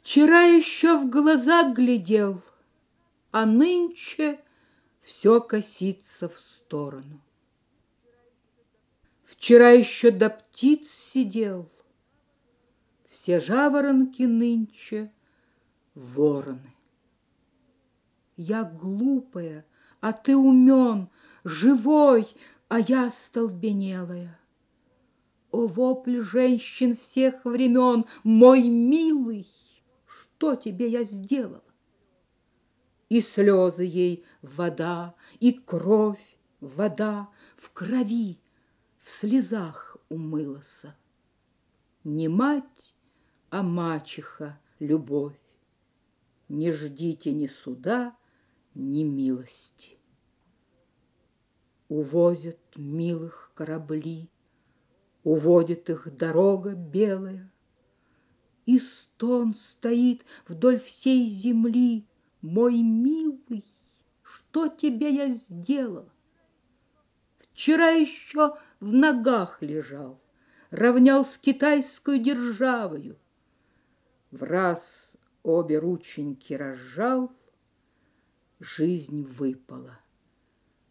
Вчера еще в глаза глядел, а нынче все косится в сторону. Вчера еще до птиц сидел, все жаворонки нынче вороны. Я глупая, а ты умен, живой, а я столбенелая. О, вопль женщин всех времен, мой милый, что тебе я сделала? И слезы ей вода, и кровь вода в крови, в слезах умылась. Не мать, а мачеха любовь. Не ждите ни суда, ни милости. Увозят милых корабли, Уводит их дорога белая, И стон стоит вдоль всей земли. Мой милый, что тебе я сделал? Вчера еще в ногах лежал, Равнял с китайскую державою. В раз обе рученьки разжал, Жизнь выпала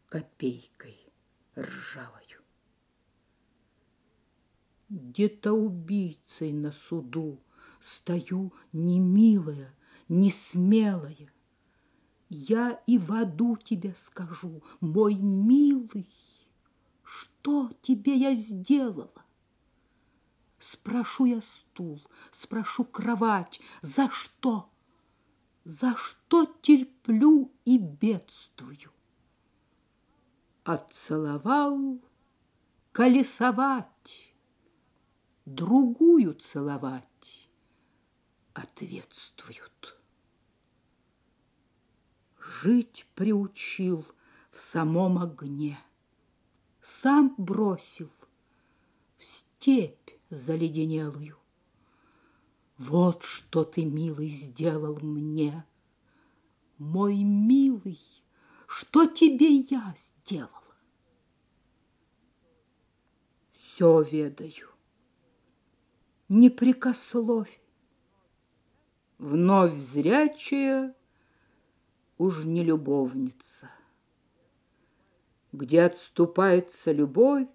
копейкой ржавой где-то убийцей на суду Стою не милая, не смелая. Я и в аду тебе скажу, мой милый, Что тебе я сделала? Спрошу я стул, спрошу кровать, За что? За что терплю и бедствую? Отцеловал колесовать, другую целовать ответствуют. Жить приучил в самом огне, сам бросил в степь заледенелую. Вот что ты, милый, сделал мне, мой милый, что тебе я сделала? Все ведаю не прикословь. Вновь зрячая уж не любовница. Где отступается любовь,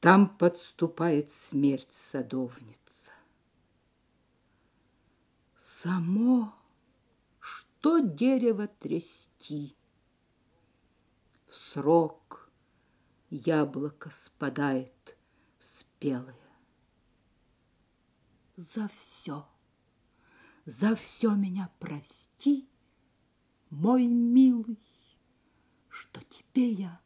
там подступает смерть садовница. Само, что дерево трясти, В срок яблоко спадает спелое за все. За все меня прости, мой милый, что тебе я.